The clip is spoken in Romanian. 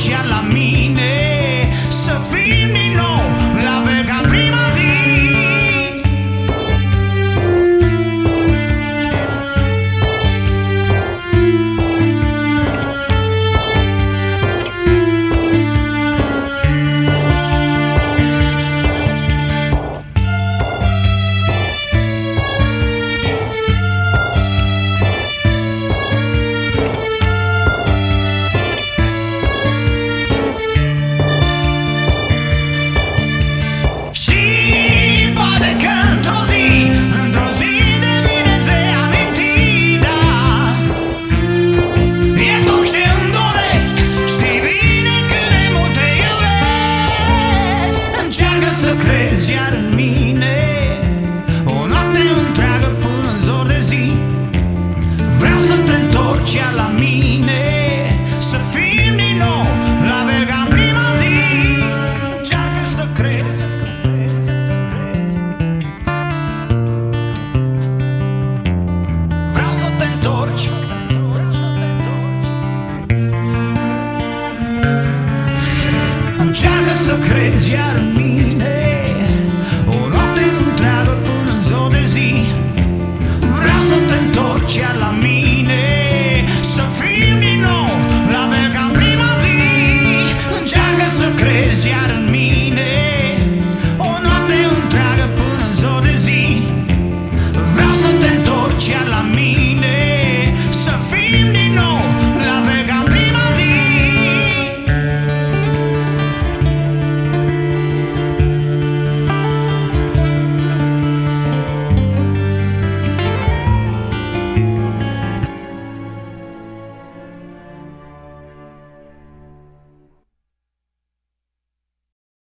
escuchar la. să crezi iar în mine. O noapte întreagă până în ziua de zi Vreau să te întorci iar la mine. Să fim din nou la fel ca prima zi. Încearcă să crezi iar în mine.